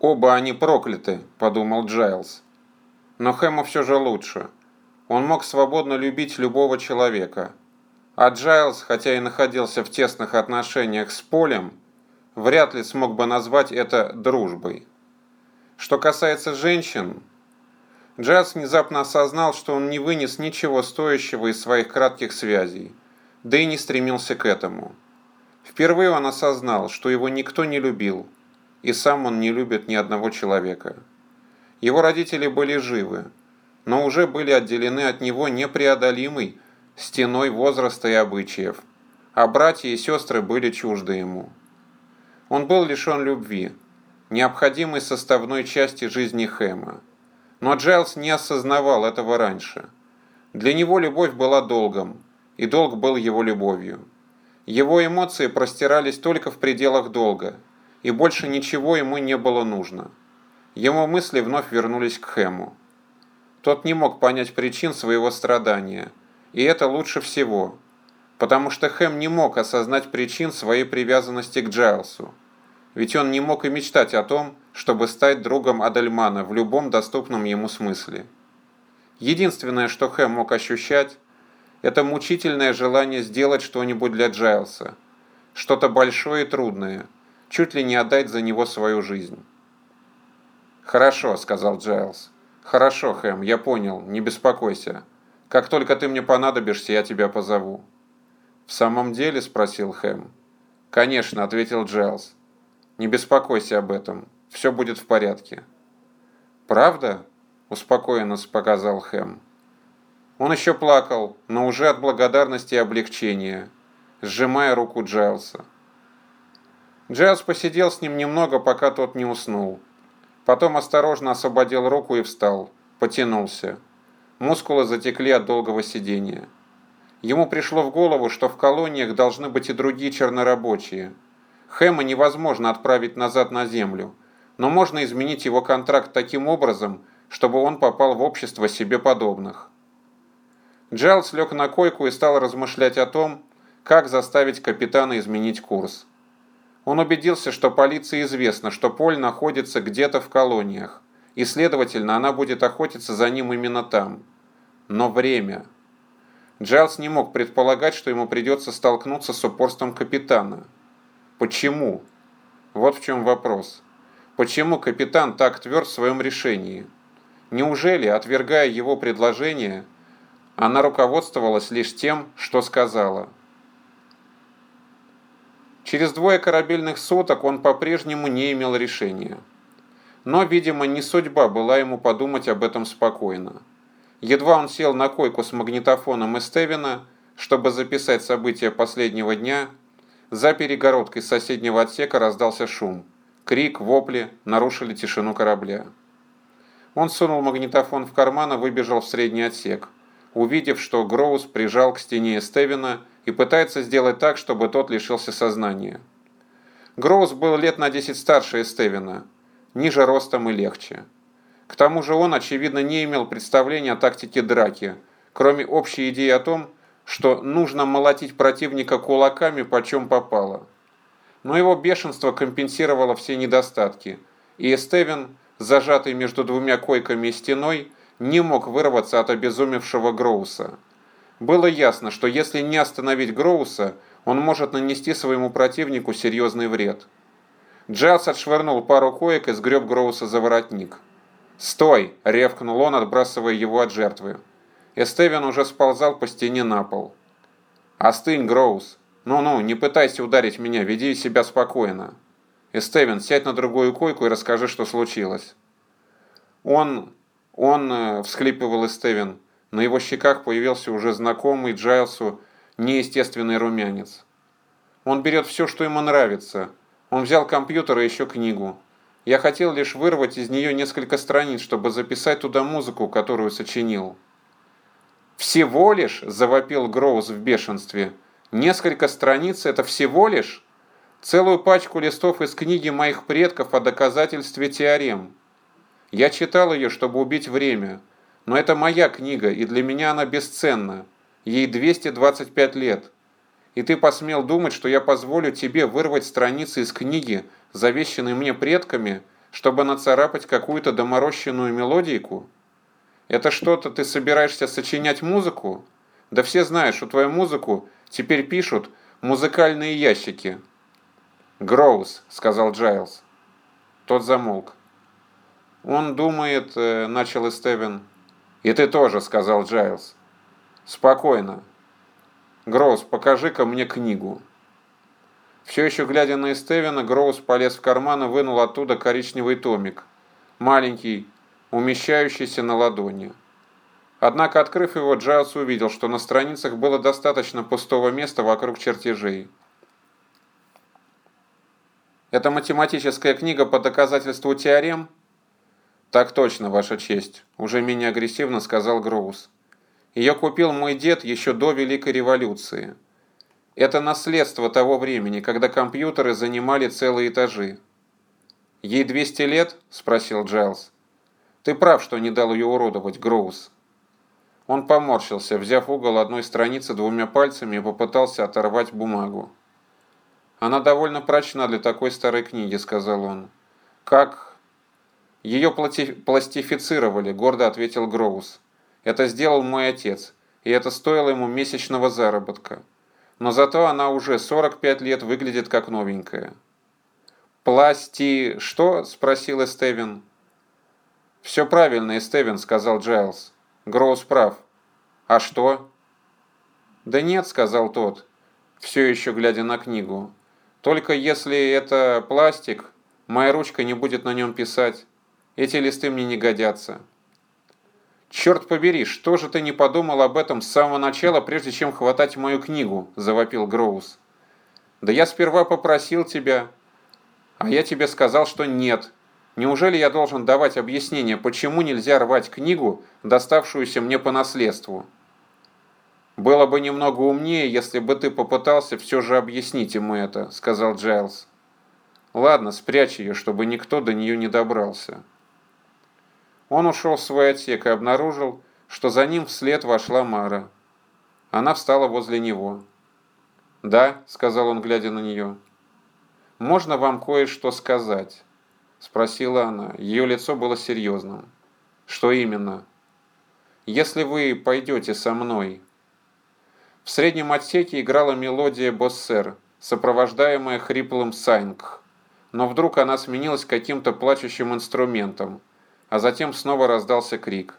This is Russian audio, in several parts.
«Оба они прокляты», – подумал Джайлз. Но Хэму все же лучше. Он мог свободно любить любого человека. А Джайлз, хотя и находился в тесных отношениях с Полем, вряд ли смог бы назвать это дружбой. Что касается женщин, Джайлз внезапно осознал, что он не вынес ничего стоящего из своих кратких связей, да и не стремился к этому. Впервые он осознал, что его никто не любил, и сам он не любит ни одного человека. Его родители были живы, но уже были отделены от него непреодолимой стеной возраста и обычаев, а братья и сестры были чужды ему. Он был лишен любви, необходимой составной части жизни Хэма. Но Джайлз не осознавал этого раньше. Для него любовь была долгом, и долг был его любовью. Его эмоции простирались только в пределах долга, и больше ничего ему не было нужно. Его мысли вновь вернулись к Хэму. Тот не мог понять причин своего страдания, и это лучше всего, потому что Хэм не мог осознать причин своей привязанности к Джайлсу. Ведь он не мог и мечтать о том, чтобы стать другом Адельмана в любом доступном ему смысле. Единственное, что Хэм мог ощущать, это мучительное желание сделать что-нибудь для Джайлса, что-то большое и трудное, чуть ли не отдать за него свою жизнь. «Хорошо», — сказал Джайлс. «Хорошо, Хэм, я понял, не беспокойся. Как только ты мне понадобишься, я тебя позову». «В самом деле?» – спросил Хэм. «Конечно», – ответил Джайлз. «Не беспокойся об этом. Все будет в порядке». «Правда?» – успокоенно сказал Хэм. Он еще плакал, но уже от благодарности и облегчения, сжимая руку Джайлса. Джайлс посидел с ним немного, пока тот не уснул. Потом осторожно освободил руку и встал, потянулся. Мускулы затекли от долгого сидения. Ему пришло в голову, что в колониях должны быть и другие чернорабочие. Хэма невозможно отправить назад на землю, но можно изменить его контракт таким образом, чтобы он попал в общество себе подобных. Джайлс лег на койку и стал размышлять о том, как заставить капитана изменить курс. Он убедился, что полиции известно, что Поль находится где-то в колониях, и, следовательно, она будет охотиться за ним именно там. Но время... Джайлс не мог предполагать, что ему придется столкнуться с упорством капитана. Почему? Вот в чем вопрос. Почему капитан так тверд в своем решении? Неужели, отвергая его предложение, она руководствовалась лишь тем, что сказала? Через двое корабельных суток он по-прежнему не имел решения. Но, видимо, не судьба была ему подумать об этом спокойно. Едва он сел на койку с магнитофоном Эстевина, чтобы записать события последнего дня, за перегородкой соседнего отсека раздался шум. Крик, вопли нарушили тишину корабля. Он сунул магнитофон в карман и выбежал в средний отсек, увидев, что Гроус прижал к стене Эстевина и пытается сделать так, чтобы тот лишился сознания. Гроус был лет на 10 старше Эстевина, ниже ростом и легче. К тому же он, очевидно, не имел представления о тактике драки, кроме общей идеи о том, что нужно молотить противника кулаками почем попало. Но его бешенство компенсировало все недостатки, и Эстевен, зажатый между двумя койками и стеной, не мог вырваться от обезумевшего Гроуса. Было ясно, что если не остановить Гроуса, он может нанести своему противнику серьезный вред. Джайлс отшвырнул пару коек и сгреб Гроуса за воротник. «Стой!» – ревкнул он, отбрасывая его от жертвы. Эстевен уже сползал по стене на пол. «Остынь, Гроус! Ну-ну, не пытайся ударить меня, веди себя спокойно. Эстевен, сядь на другую койку и расскажи, что случилось». «Он... он...» э, – всхлипывал Эстевен. На его щеках появился уже знакомый Джайлсу неестественный румянец. «Он берет все, что ему нравится. Он взял компьютер и еще книгу. Я хотел лишь вырвать из нее несколько страниц, чтобы записать туда музыку, которую сочинил. «Всего лишь?» – завопил Гроуз в бешенстве. «Несколько страниц – это всего лишь?» Целую пачку листов из книги моих предков о доказательстве теорем. Я читал ее, чтобы убить время. Но это моя книга, и для меня она бесценна. Ей 225 лет. И ты посмел думать, что я позволю тебе вырвать страницы из книги, завещанной мне предками, чтобы нацарапать какую-то доморощенную мелодийку? Это что-то ты собираешься сочинять музыку? Да все знают, что твою музыку теперь пишут музыкальные ящики. «Гроус», — сказал Джайлз. Тот замолк. «Он думает», э, — начал Эстевен. «И ты тоже», — сказал Джайлз. «Спокойно. Гроус, покажи-ка мне книгу». Все еще глядя на Эстевена, Гроус полез в карман и вынул оттуда коричневый томик. Маленький, умещающийся на ладони. Однако, открыв его, Джайлс увидел, что на страницах было достаточно пустого места вокруг чертежей. «Это математическая книга по доказательству теорем?» «Так точно, Ваша честь», – уже менее агрессивно сказал Гроус. «Ее купил мой дед еще до Великой революции. Это наследство того времени, когда компьютеры занимали целые этажи». «Ей 200 лет?» – спросил Джайлз. «Ты прав, что не дал ее уродовать, Гроус». Он поморщился, взяв угол одной страницы двумя пальцами и попытался оторвать бумагу. «Она довольно прочна для такой старой книги», — сказал он. «Как...» «Ее пластифицировали», — гордо ответил Гроус. «Это сделал мой отец, и это стоило ему месячного заработка. Но зато она уже 45 лет выглядит как новенькая». «Пласти... что?» — спросил Эстевин. «Все правильно, Эстевин», — сказал Джайлз. Гроус прав. А что? Да нет, сказал тот, все еще глядя на книгу. Только если это пластик, моя ручка не будет на нем писать. Эти листы мне не годятся. «Черт побери, что же ты не подумал об этом с самого начала, прежде чем хватать мою книгу?» – завопил Гроус. «Да я сперва попросил тебя, а я тебе сказал, что нет, Неужели я должен давать объяснение, почему нельзя рвать книгу, доставшуюся мне по наследству? Было бы немного умнее, если бы ты попытался все же объяснить ему это, сказал Джайлз. Ладно, спрячь ее, чтобы никто до нее не добрался. Он ушел в свой отсек и обнаружил, что за ним вслед вошла Мара. Она встала возле него. «Да», — сказал он, глядя на нее, — «можно вам кое-что сказать?» Спросила она. Ее лицо было серьезным. Что именно? Если вы пойдете со мной. В среднем отсеке играла мелодия «Боссер», сопровождаемая хриплым «Сайнг». Но вдруг она сменилась каким-то плачущим инструментом, а затем снова раздался крик.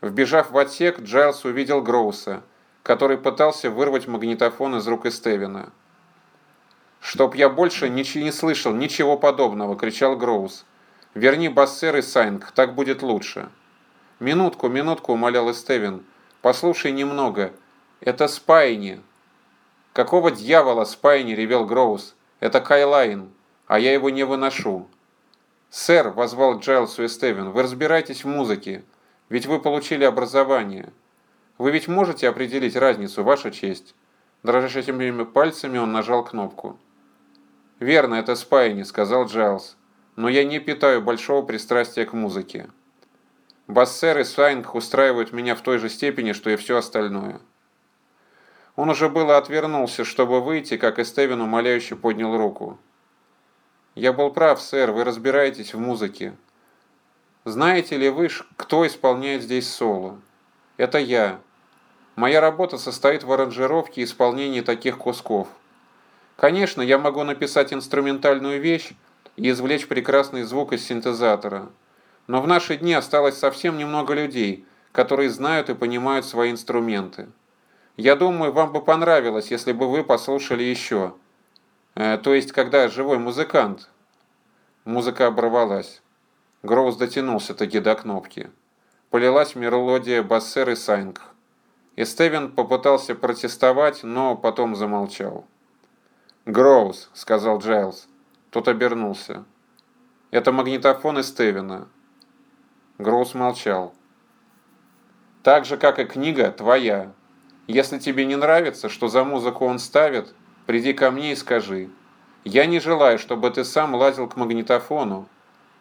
Вбежав в отсек, Джайлс увидел Гроуса, который пытался вырвать магнитофон из рук Эстевина. «Чтоб я больше ничего не слышал, ничего подобного!» – кричал Гроус. «Верни Бассер и Сайнг, так будет лучше». «Минутку, минутку!» – умолял Эстевин. «Послушай немного. Это Спайни». «Какого дьявола Спайни?» – ревел Гроус. «Это Кайлайн, а я его не выношу». «Сэр», – воззвал к Джайлсу Эстевин, – «вы разбираетесь в музыке, ведь вы получили образование. Вы ведь можете определить разницу, ваша честь?» Дрожащими пальцами он нажал кнопку. «Верно, это Спайни», — сказал Джайлз. «Но я не питаю большого пристрастия к музыке. Бассер и Сайнг устраивают меня в той же степени, что и все остальное». Он уже было отвернулся, чтобы выйти, как Эстевин умоляюще поднял руку. «Я был прав, сэр, вы разбираетесь в музыке. Знаете ли вы, кто исполняет здесь соло? Это я. Моя работа состоит в аранжировке и исполнении таких кусков. Конечно, я могу написать инструментальную вещь и извлечь прекрасный звук из синтезатора. Но в наши дни осталось совсем немного людей, которые знают и понимают свои инструменты. Я думаю, вам бы понравилось, если бы вы послушали еще. Э, то есть, когда живой музыкант. Музыка оборвалась. Гроуз дотянулся таки до кнопки. Полилась мелодия Бассер и Сайнг. И Стевен попытался протестовать, но потом замолчал. «Гроус», — сказал Джайлз. Тот обернулся. «Это магнитофон из Стевена». Гроус молчал. «Так же, как и книга, твоя. Если тебе не нравится, что за музыку он ставит, приди ко мне и скажи. Я не желаю, чтобы ты сам лазил к магнитофону.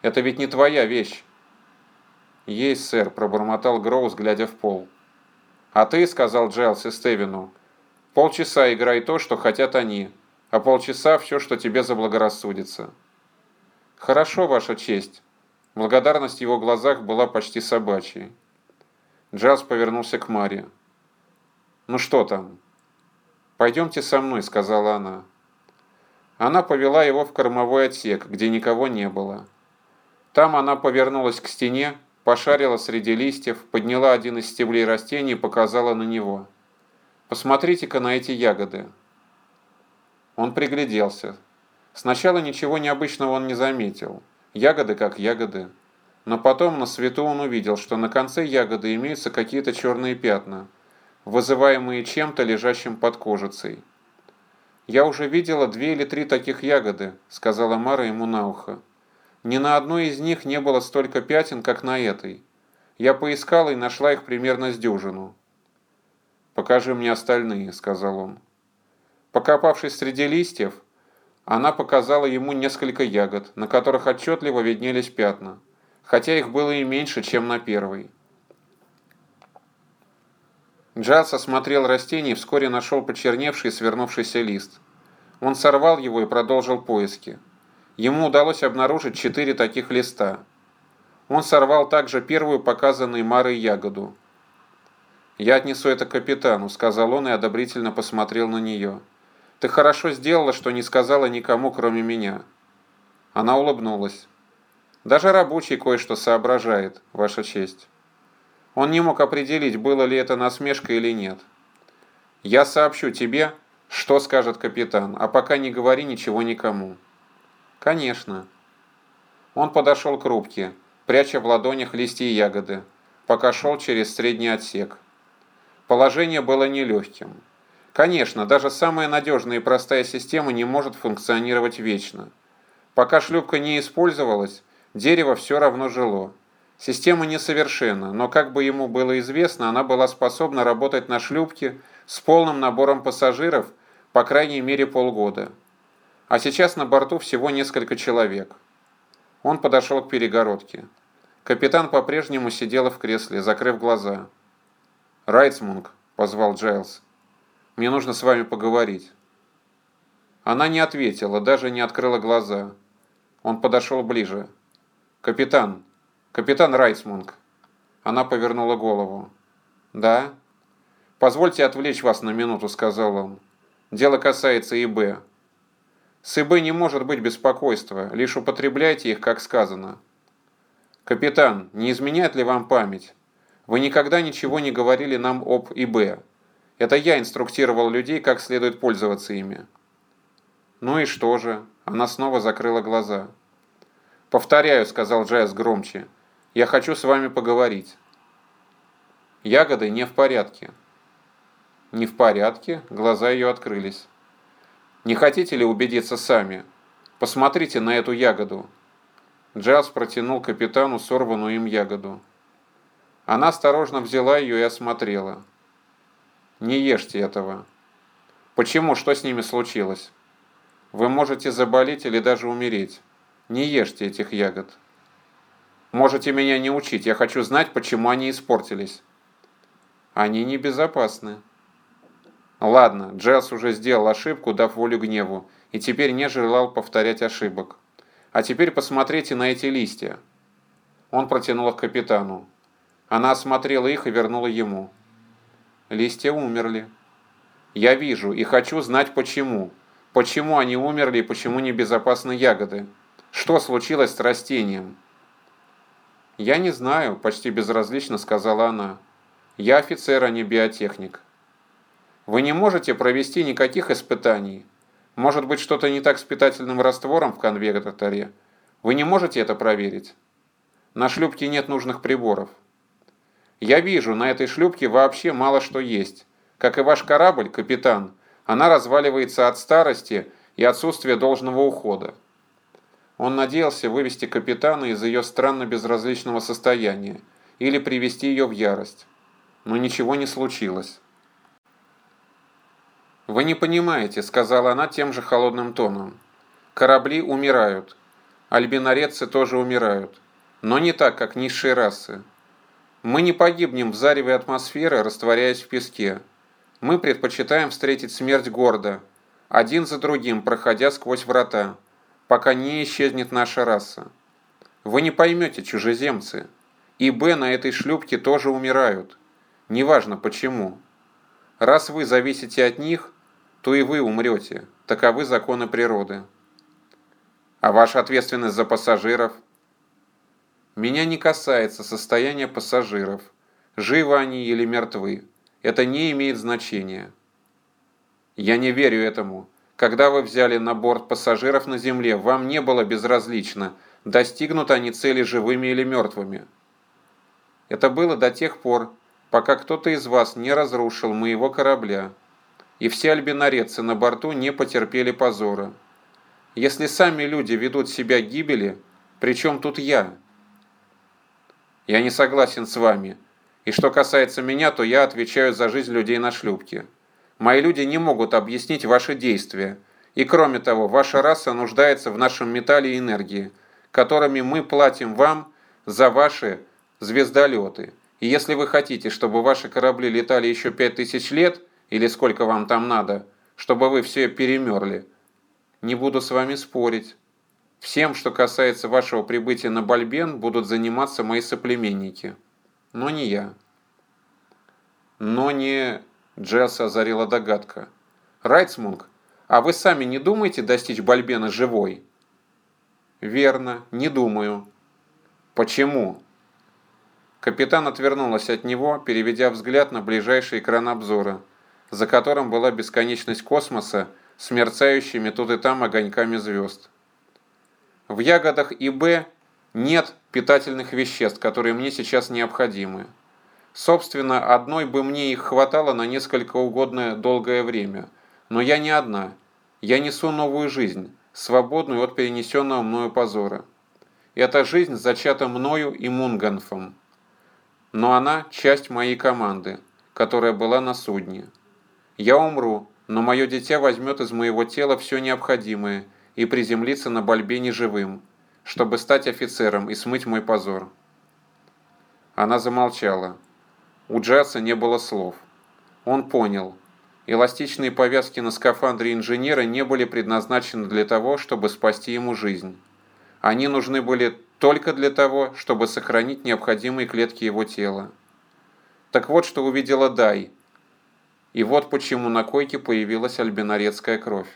Это ведь не твоя вещь». «Есть, сэр», — пробормотал Гроус, глядя в пол. «А ты», — сказал Джайлз и Стевену, — «полчаса играй то, что хотят они» а полчаса все, что тебе заблагорассудится. «Хорошо, Ваша честь». Благодарность в его глазах была почти собачьей. Джаз повернулся к Маре. «Ну что там?» «Пойдемте со мной», — сказала она. Она повела его в кормовой отсек, где никого не было. Там она повернулась к стене, пошарила среди листьев, подняла один из стеблей растений и показала на него. «Посмотрите-ка на эти ягоды». Он пригляделся. Сначала ничего необычного он не заметил. Ягоды как ягоды. Но потом на свету он увидел, что на конце ягоды имеются какие-то черные пятна, вызываемые чем-то, лежащим под кожицей. «Я уже видела две или три таких ягоды», — сказала Мара ему на ухо. Ни на одной из них не было столько пятен, как на этой. Я поискала и нашла их примерно с дюжину. «Покажи мне остальные», — сказал он. Покопавшись среди листьев, она показала ему несколько ягод, на которых отчетливо виднелись пятна, хотя их было и меньше, чем на первой. Джаз осмотрел растение и вскоре нашел почерневший свернувшийся лист. Он сорвал его и продолжил поиски. Ему удалось обнаружить четыре таких листа. Он сорвал также первую показанную Марой ягоду. «Я отнесу это капитану», — сказал он и одобрительно посмотрел на нее. «Ты хорошо сделала, что не сказала никому, кроме меня». Она улыбнулась. «Даже рабочий кое-что соображает, Ваша честь». Он не мог определить, было ли это насмешка или нет. «Я сообщу тебе, что скажет капитан, а пока не говори ничего никому». «Конечно». Он подошел к рубке, пряча в ладонях листья и ягоды, пока шел через средний отсек. Положение было нелегким. Конечно, даже самая надежная и простая система не может функционировать вечно. Пока шлюпка не использовалась, дерево все равно жило. Система несовершенна, но как бы ему было известно, она была способна работать на шлюпке с полным набором пассажиров по крайней мере полгода. А сейчас на борту всего несколько человек. Он подошел к перегородке. Капитан по-прежнему сидела в кресле, закрыв глаза. «Райтсмунг», — позвал Джайлз, — «мне нужно с вами поговорить». Она не ответила, даже не открыла глаза. Он подошел ближе. «Капитан! Капитан Райтсмунг!» Она повернула голову. «Да?» «Позвольте отвлечь вас на минуту», — сказал он. «Дело касается ИБ. С ИБ не может быть беспокойства, лишь употребляйте их, как сказано. Капитан, не изменяет ли вам память? Вы никогда ничего не говорили нам об ИБ. Это я инструктировал людей, как следует пользоваться ими. Ну и что же? Она снова закрыла глаза. «Повторяю», — сказал Джайлс громче, — «я хочу с вами поговорить». Ягоды не в порядке. Не в порядке? Глаза ее открылись. Не хотите ли убедиться сами? Посмотрите на эту ягоду». Джаз протянул капитану сорванную им ягоду. Она осторожно взяла ее и осмотрела. «Не ешьте этого». «Почему? Что с ними случилось?» «Вы можете заболеть или даже умереть. Не ешьте этих ягод». «Можете меня не учить. Я хочу знать, почему они испортились». «Они небезопасны». Ладно, Джелс уже сделал ошибку, дав волю гневу, и теперь не желал повторять ошибок. А теперь посмотрите на эти листья. Он протянул их капитану. Она осмотрела их и вернула ему. Листья умерли. Я вижу и хочу знать почему. Почему они умерли и почему небезопасны ягоды. Что случилось с растением? Я не знаю, почти безразлично сказала она. Я офицер, а не биотехник. Вы не можете провести никаких испытаний. Может быть, что-то не так с питательным раствором в конвекторе. Вы не можете это проверить? На шлюпке нет нужных приборов. Я вижу, на этой шлюпке вообще мало что есть. Как и ваш корабль, капитан, она разваливается от старости и отсутствия должного ухода. Он надеялся вывести капитана из ее странно безразличного состояния или привести ее в ярость. Но ничего не случилось. «Вы не понимаете», — сказала она тем же холодным тоном. «Корабли умирают. Альбинореццы тоже умирают. Но не так, как низшие расы. Мы не погибнем в зареве атмосферы, растворяясь в песке. Мы предпочитаем встретить смерть гордо, один за другим, проходя сквозь врата, пока не исчезнет наша раса. Вы не поймете, чужеземцы. И Б на этой шлюпке тоже умирают. Неважно почему. Раз вы зависите от них, то и вы умрете. Таковы законы природы. А ваша ответственность за пассажиров? Меня не касается состояния пассажиров. Живы они или мертвы. Это не имеет значения. Я не верю этому. Когда вы взяли на борт пассажиров на Земле, вам не было безразлично, достигнут они цели живыми или мертвыми. Это было до тех пор, пока кто-то из вас не разрушил моего корабля, и все альбинореццы на борту не потерпели позора. Если сами люди ведут себя гибели, причем тут я? Я не согласен с вами. И что касается меня, то я отвечаю за жизнь людей на шлюпке. Мои люди не могут объяснить ваши действия. И кроме того, ваша раса нуждается в нашем металле и энергии, которыми мы платим вам за ваши звездолеты. И если вы хотите, чтобы ваши корабли летали еще пять тысяч лет, или сколько вам там надо, чтобы вы все перемерли, не буду с вами спорить. Всем, что касается вашего прибытия на Бальбен, будут заниматься мои соплеменники. Но не я. Но не... Джелса озарила догадка. Райцмунг, а вы сами не думаете достичь Бальбена живой? Верно, не думаю. Почему? Капитан отвернулась от него, переведя взгляд на ближайший экран обзора, за которым была бесконечность космоса с мерцающими тут и там огоньками звезд. В ягодах ИБ нет питательных веществ, которые мне сейчас необходимы. Собственно, одной бы мне их хватало на несколько угодное долгое время. Но я не одна. Я несу новую жизнь, свободную от перенесенного мною позора. Эта жизнь зачата мною и Мунганфом но она часть моей команды, которая была на судне. Я умру, но мое дитя возьмет из моего тела все необходимое и приземлится на Бальбене живым, чтобы стать офицером и смыть мой позор. Она замолчала. У Джаса не было слов. Он понял. Эластичные повязки на скафандре инженера не были предназначены для того, чтобы спасти ему жизнь. Они нужны были только для того, чтобы сохранить необходимые клетки его тела. Так вот, что увидела Дай. И вот почему на койке появилась альбинорецкая кровь.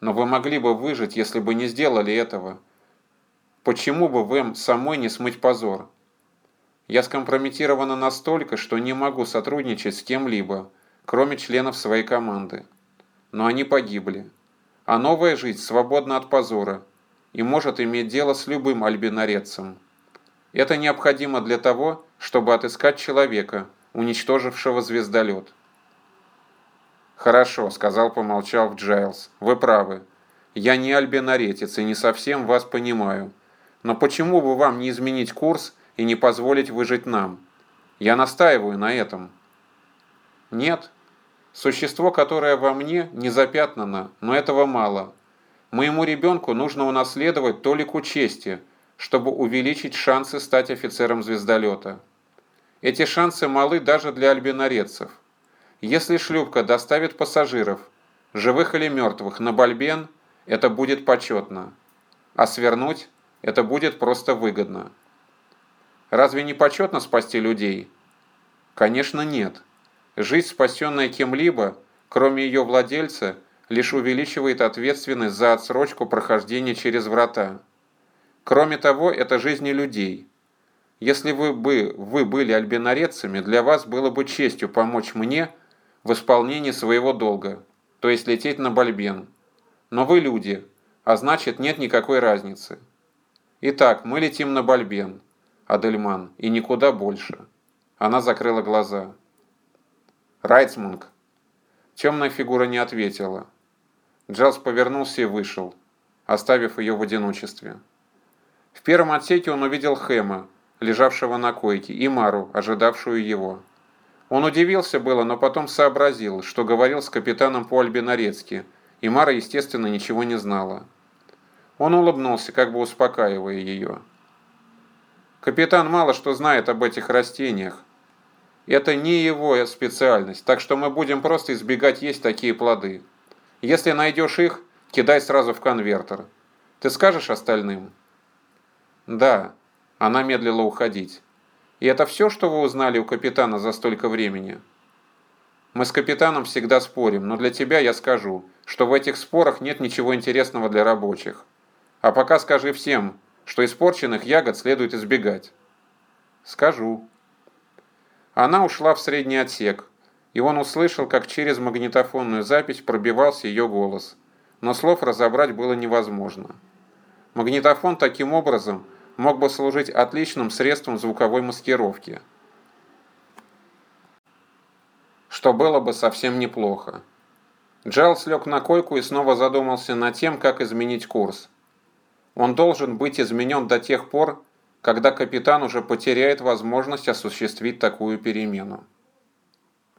Но вы могли бы выжить, если бы не сделали этого. Почему бы вам самой не смыть позор? Я скомпрометирована настолько, что не могу сотрудничать с кем-либо, кроме членов своей команды. Но они погибли. А новая жизнь свободна от позора – и может иметь дело с любым альбинорецем. Это необходимо для того, чтобы отыскать человека, уничтожившего звездолет. «Хорошо», — сказал, помолчав Джайлз, — «вы правы. Я не альбиноретец и не совсем вас понимаю. Но почему бы вам не изменить курс и не позволить выжить нам? Я настаиваю на этом». «Нет. Существо, которое во мне, не запятнано, но этого мало. Моему ребенку нужно унаследовать толику чести, чтобы увеличить шансы стать офицером звездолета. Эти шансы малы даже для альбинорецев. Если шлюпка доставит пассажиров, живых или мертвых, на Бальбен, это будет почетно. А свернуть – это будет просто выгодно. Разве не почетно спасти людей? Конечно, нет. Жизнь, спасенная кем-либо, кроме ее владельца – лишь увеличивает ответственность за отсрочку прохождения через врата. Кроме того, это жизни людей. Если вы бы вы были альбинорецами, для вас было бы честью помочь мне в исполнении своего долга, то есть лететь на Бальбен. Но вы люди, а значит нет никакой разницы. Итак, мы летим на Бальбен, Адельман, и никуда больше. Она закрыла глаза. Райцмунг. Темная фигура не ответила. Джаз повернулся и вышел, оставив ее в одиночестве. В первом отсеке он увидел Хэма, лежавшего на койке, и Мару, ожидавшую его. Он удивился было, но потом сообразил, что говорил с капитаном по Альбинорецки, и Мара, естественно, ничего не знала. Он улыбнулся, как бы успокаивая ее. «Капитан мало что знает об этих растениях. Это не его специальность, так что мы будем просто избегать есть такие плоды». Если найдешь их, Кидай сразу в конвертер. Ты скажешь остальным?» «Да». Она медлила уходить. «И это все, что вы узнали у капитана за столько времени?» «Мы с капитаном всегда спорим, но для тебя я скажу, что в этих спорах нет ничего интересного для рабочих. А пока скажи всем, что испорченных ягод следует избегать». «Скажу». Она ушла в средний отсек, и он услышал, как через магнитофонную запись пробивался ее голос, но слов разобрать было невозможно. Магнитофон таким образом мог бы служить отличным средством звуковой маскировки, что было бы совсем неплохо. Джайлс лег на койку и снова задумался над тем, как изменить курс. Он должен быть изменен до тех пор, когда капитан уже потеряет возможность осуществить такую перемену.